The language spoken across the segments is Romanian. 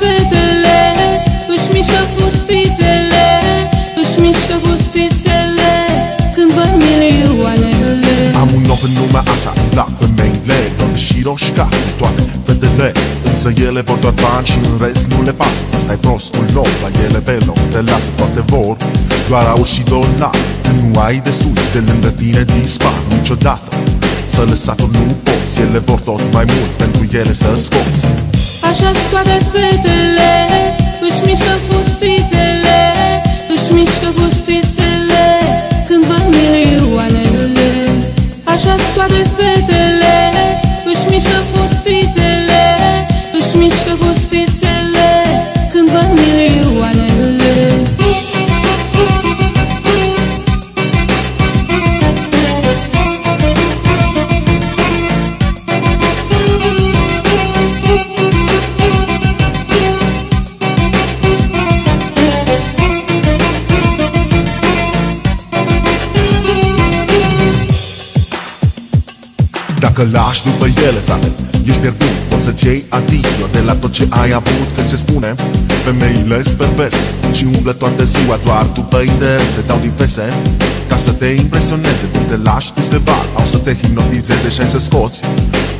fetele Își mișcă puspitele Își mișcă puspițele Când văd milioanele Am un loc în lumea asta La femeile lor și roșca. Toate fetele Însă ele vor doar bani și în rest nu le pasă Asta e prostul nou la ele pe loc Te lasă foarte vor. Doar au și dolar Nu ai destul de lângă tine dispar niciodată. Să lăsat-o nu poți Ele vor tot mai mult pentru ele să scoți. Așa scoate fetele, își mișcă fustițele Își Dacă lași după ele, frate, ești pierdut. Poți să-ți iei adică de la tot ce ai avut. Când se spune, femeile sunt perverse Și umblă toată ziua doar după interese. Dau diverse ca să te impresioneze. Când te lași dus de val Au să te hipnotizeze și ai să scoți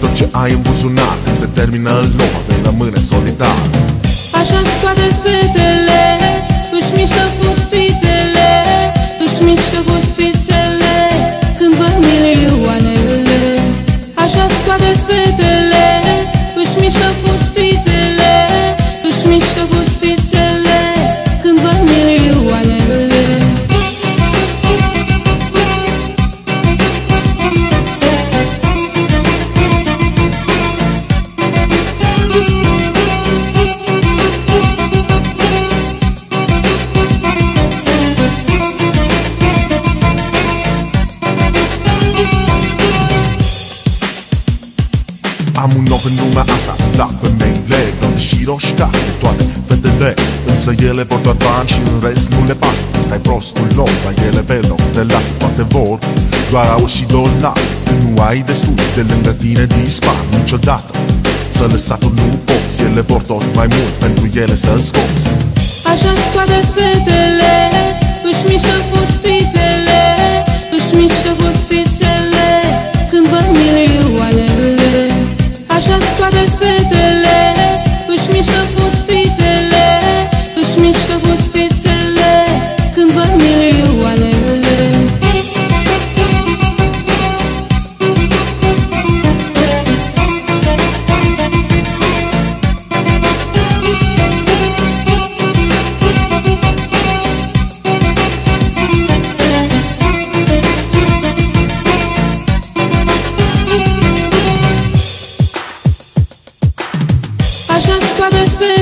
Tot ce ai în buzunar. Când se termină loma, vei rămâne solidar. Așa scoate fetele, Așa scoate fetele, își mișcă fustițele Își lumea asta, da, femeile Blonde și roșcate, toate fetele Însă ele vor doar bani și în rest nu le pasă Ăsta e prostul lor, la ele pe loc Te lasă toate vor, doar au și dolar Când nu ai destul, de lângă tine dispar niciodată. Să lăsatul nu poți, ele vor tot mai mult Pentru ele să scoți. Așa scoate fetele, își mișcă fustițele Își Așa scoate fetele,